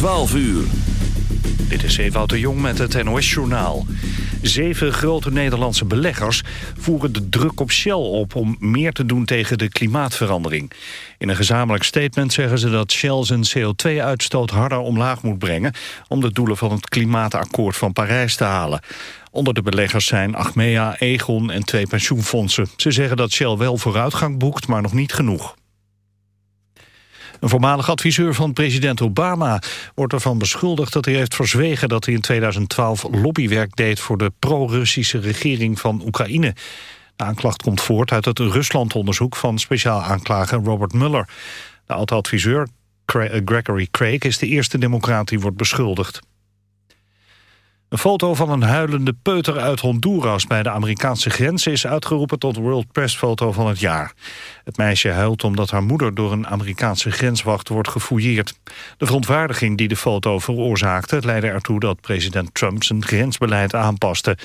12 uur. Dit is Ewout de Jong met het NOS-journaal. Zeven grote Nederlandse beleggers voeren de druk op Shell op... om meer te doen tegen de klimaatverandering. In een gezamenlijk statement zeggen ze dat Shell zijn CO2-uitstoot harder omlaag moet brengen... om de doelen van het klimaatakkoord van Parijs te halen. Onder de beleggers zijn Achmea, Egon en twee pensioenfondsen. Ze zeggen dat Shell wel vooruitgang boekt, maar nog niet genoeg. Een voormalig adviseur van president Obama wordt ervan beschuldigd dat hij heeft verzwegen dat hij in 2012 lobbywerk deed voor de pro-Russische regering van Oekraïne. De aanklacht komt voort uit het Ruslandonderzoek van speciaal aanklager Robert Mueller. De oud-adviseur Gregory Craig is de eerste democraat die wordt beschuldigd. Een foto van een huilende peuter uit Honduras bij de Amerikaanse grens is uitgeroepen tot World Press Foto van het jaar. Het meisje huilt omdat haar moeder door een Amerikaanse grenswacht wordt gefouilleerd. De verontwaardiging die de foto veroorzaakte leidde ertoe dat president Trump zijn grensbeleid aanpaste.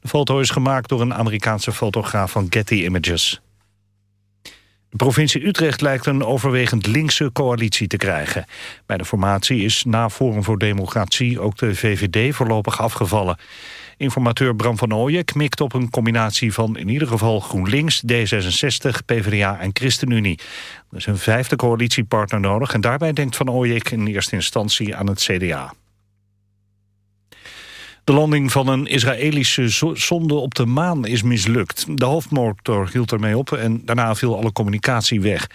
De foto is gemaakt door een Amerikaanse fotograaf van Getty Images. De provincie Utrecht lijkt een overwegend linkse coalitie te krijgen. Bij de formatie is na Forum voor Democratie ook de VVD voorlopig afgevallen. Informateur Bram van Ooyek mikt op een combinatie van in ieder geval GroenLinks, D66, PvdA en ChristenUnie. Er is een vijfde coalitiepartner nodig en daarbij denkt van Ooyek in eerste instantie aan het CDA. De landing van een Israëlische zonde op de maan is mislukt. De hoofdmotor hield ermee op en daarna viel alle communicatie weg.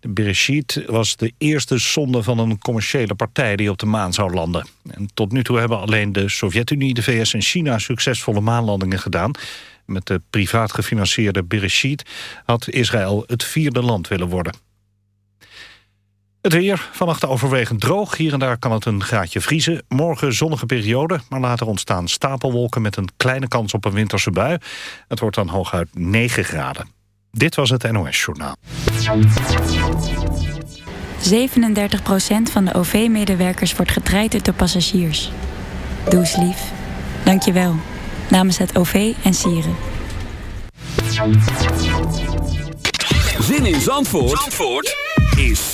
De Bereshit was de eerste zonde van een commerciële partij die op de maan zou landen. En tot nu toe hebben alleen de Sovjet-Unie, de VS en China succesvolle maanlandingen gedaan. Met de privaat gefinancierde Bereshit had Israël het vierde land willen worden. Het weer, vannacht overwegend droog. Hier en daar kan het een graadje vriezen. Morgen zonnige periode, maar later ontstaan stapelwolken... met een kleine kans op een winterse bui. Het wordt dan hooguit 9 graden. Dit was het NOS Journaal. 37% van de OV-medewerkers wordt getraind door passagiers. Doe eens lief. Dank je wel. Namens het OV en Sieren. Zin in Zandvoort? Zandvoort? is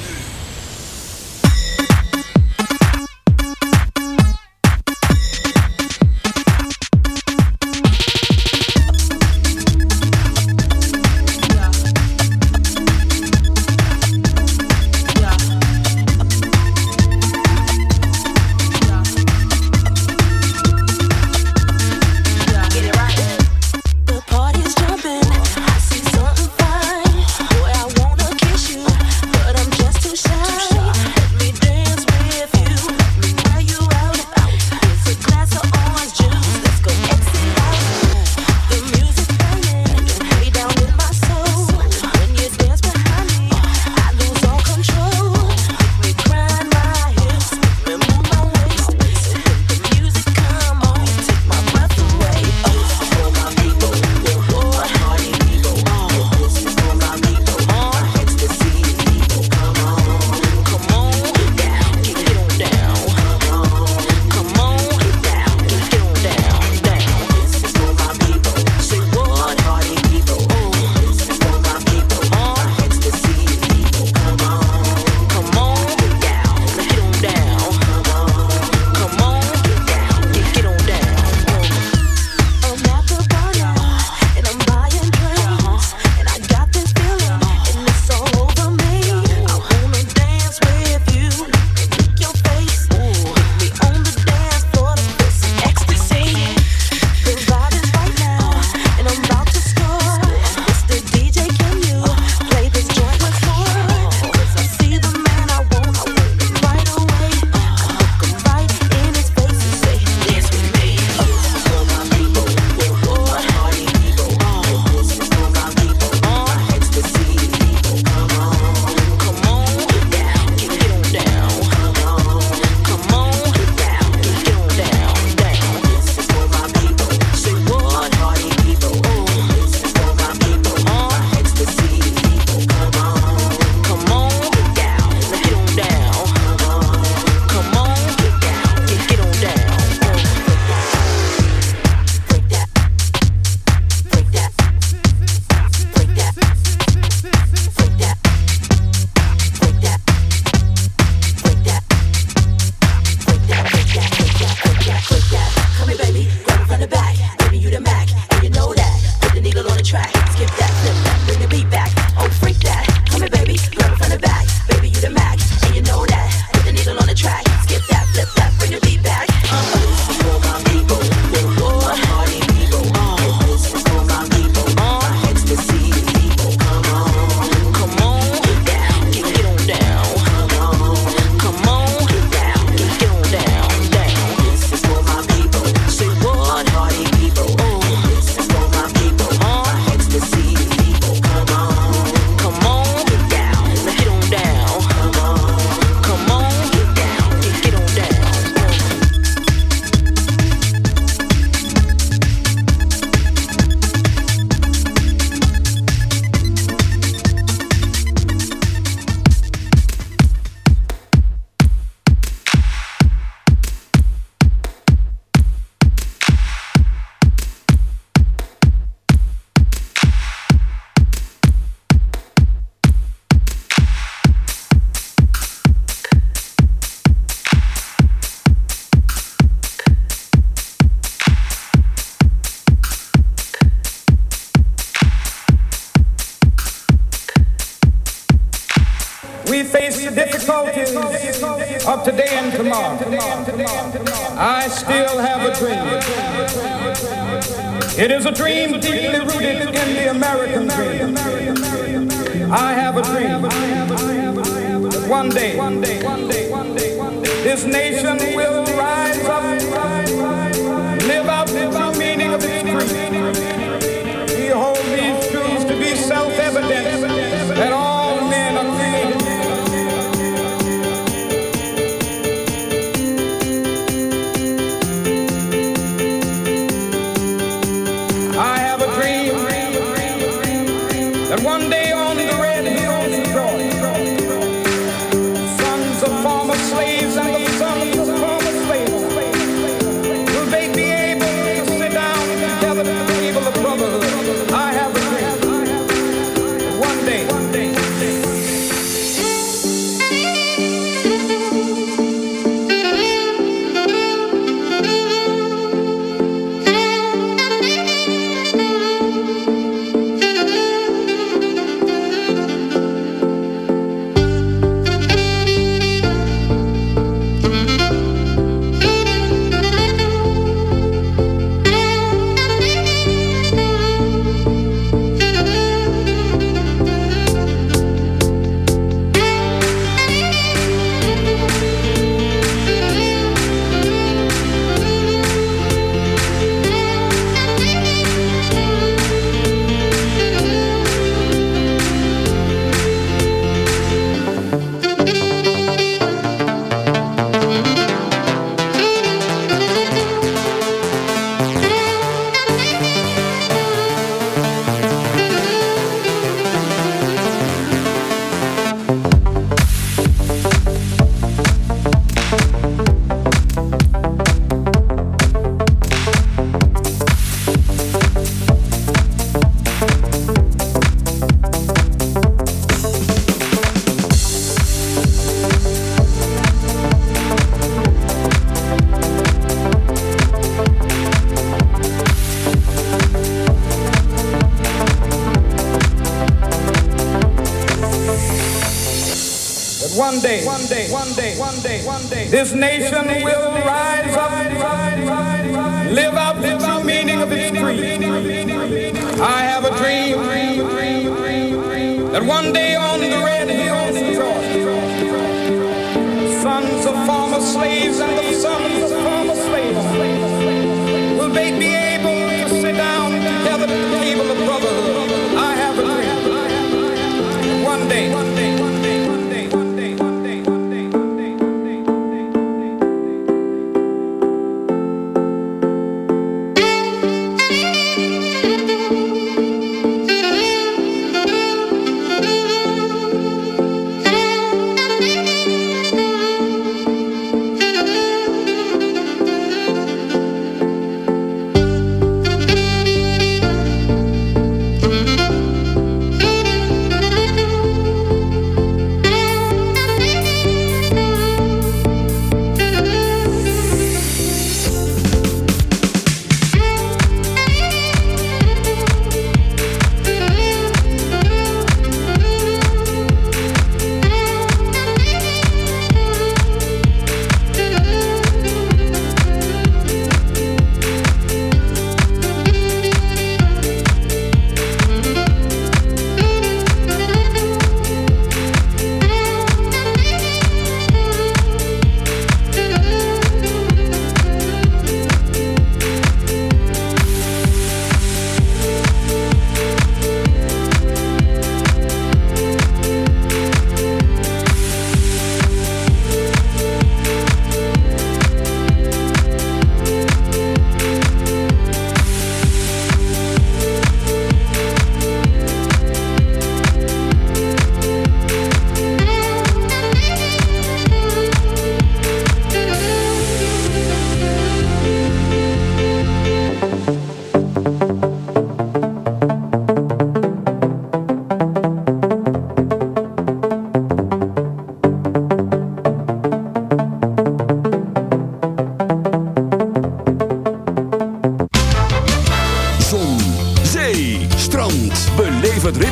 This nation will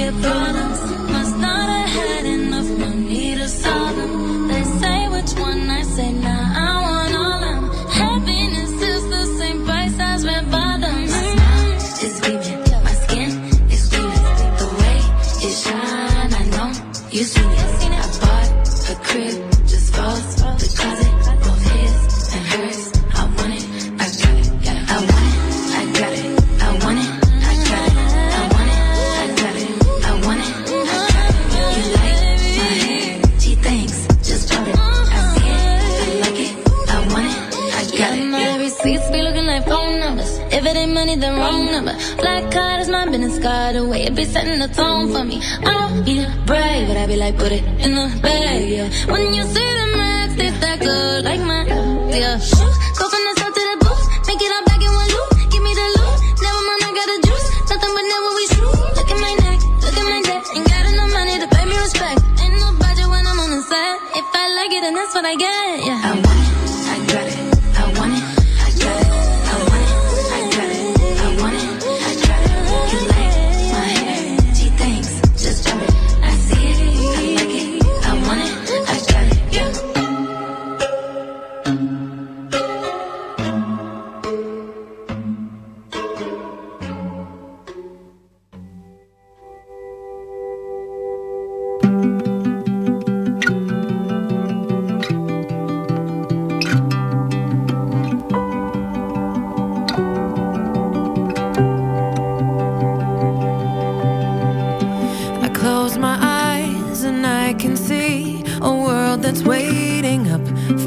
your problems. Be setting the tone for me. I don't be brave, but I be like, put it in the bag, yeah. When you see the max, it's that good, like my, yeah.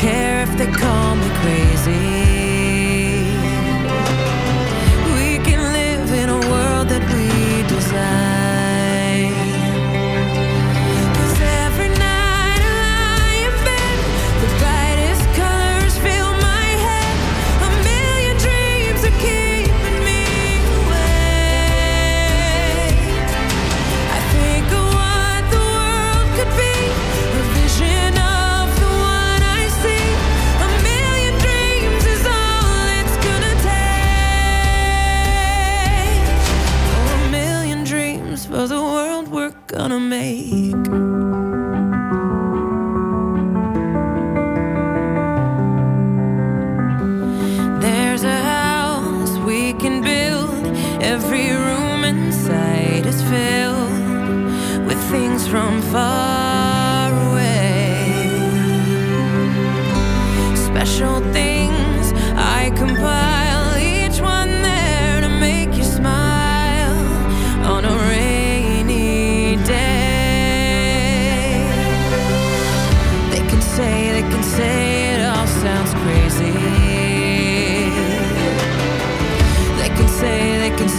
care if they call me crazy.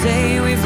Say, we've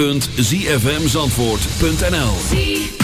www.zfmzandvoort.nl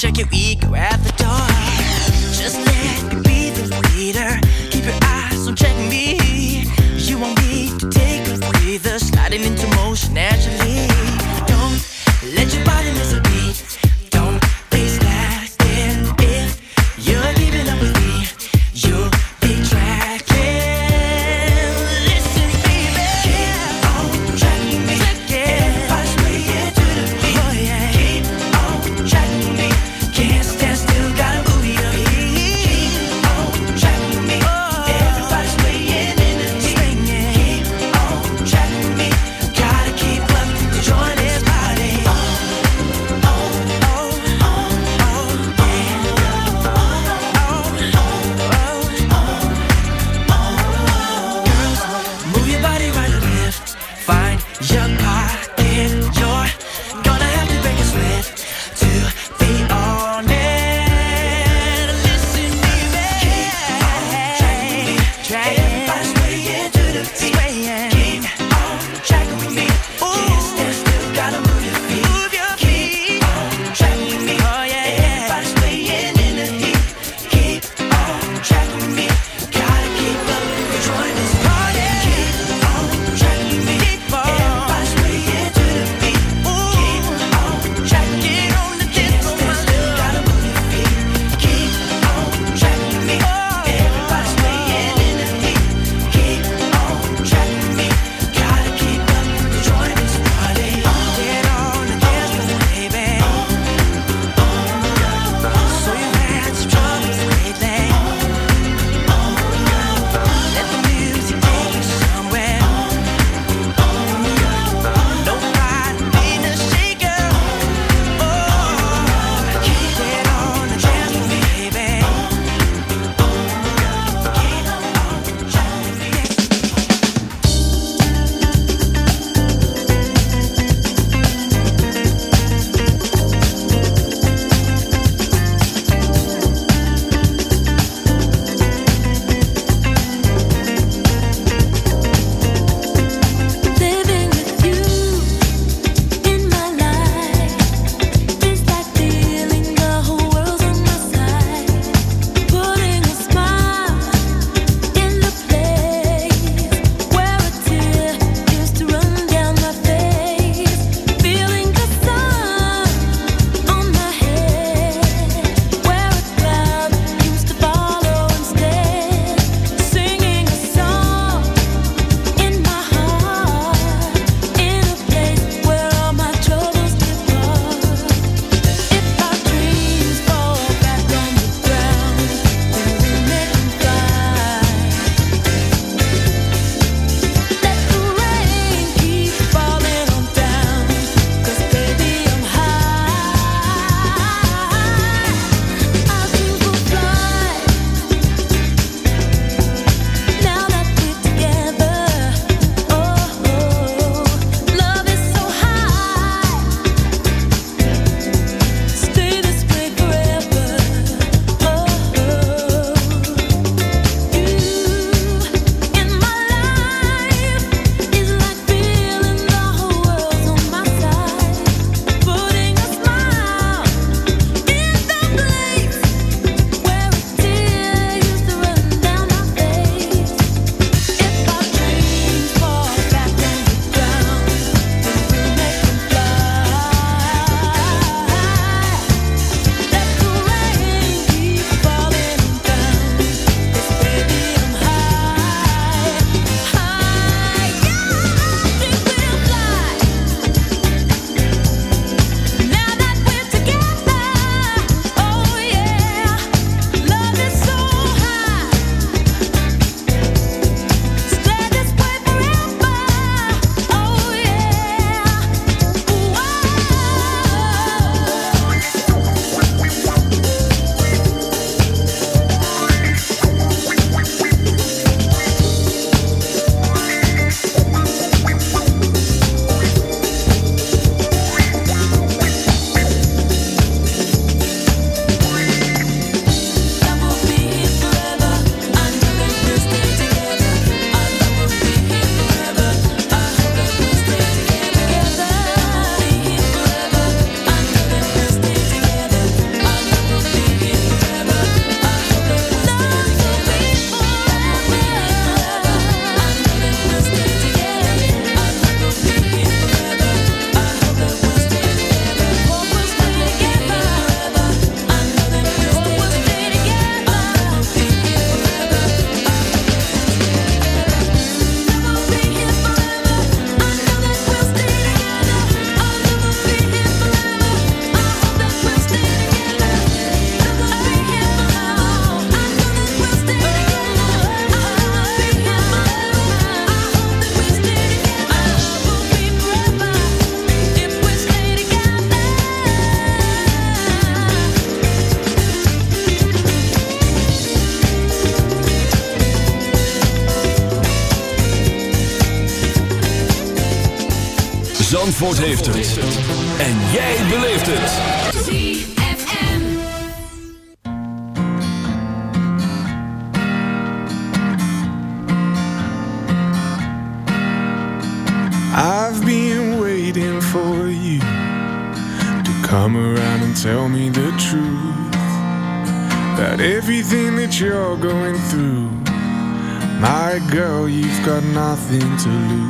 check your Zandvoort heeft het. En jij beleeft het. ZFM. I've been waiting for you to come around and tell me the truth about everything that you're going through. My girl, you've got nothing to lose.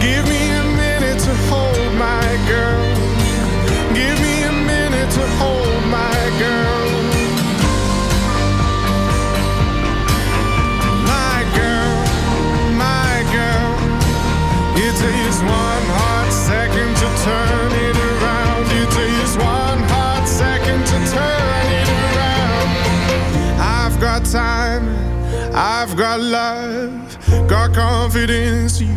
Give me a minute to hold my girl. Give me a minute to hold my girl. My girl, my girl. It takes one hot second to turn it around. It takes one hot second to turn it around. I've got time, I've got love, got confidence. You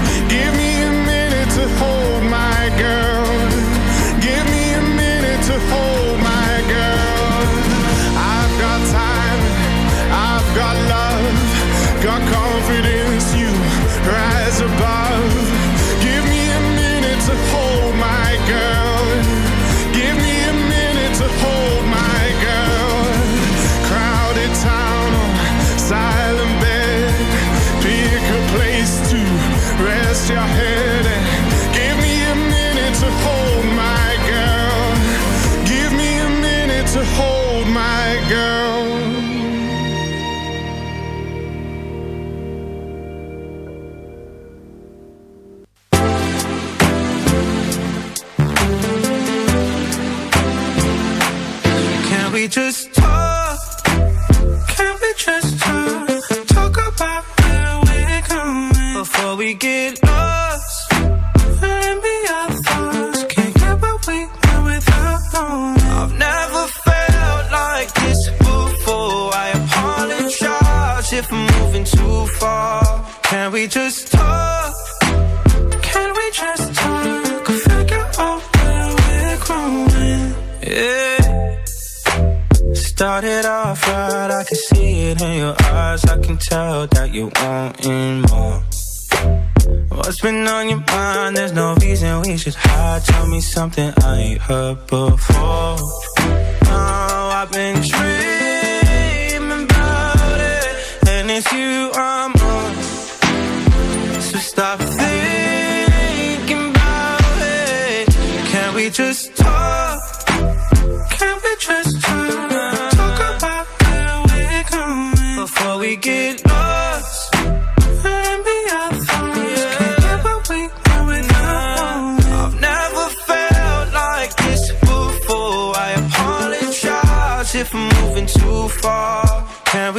Get lost. Let me our thoughts. Can't get what we want without knowing. I've never felt like this before. I apologize if I'm moving too far. Can we just talk? Can we just talk? Figure out where we're growing. Yeah. Started off right, I can see it in your eyes. I can tell that you want wanting more. What's been on your mind? There's no reason we should hide. Tell me something I ain't heard before. Oh, I've been dreaming about it, and it's you I'm on. So stop thinking about it. Can we just talk?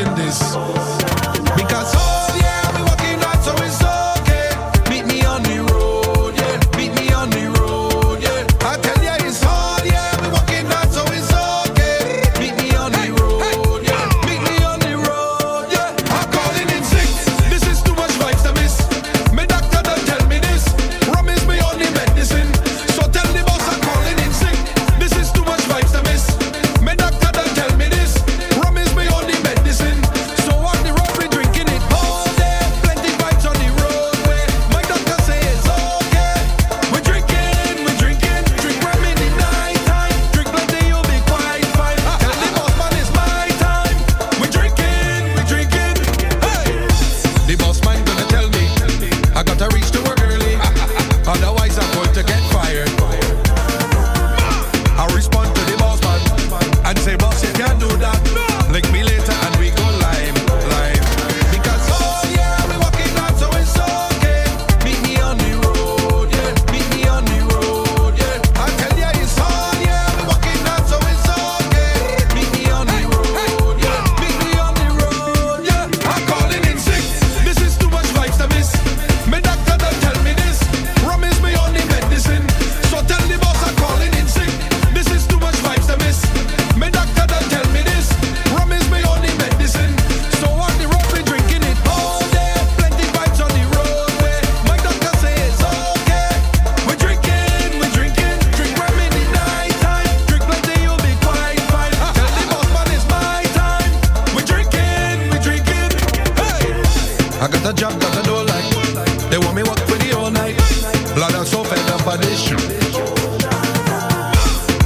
in this.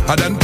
I done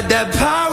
got that power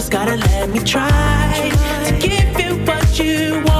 just gotta let me try to give you what you want.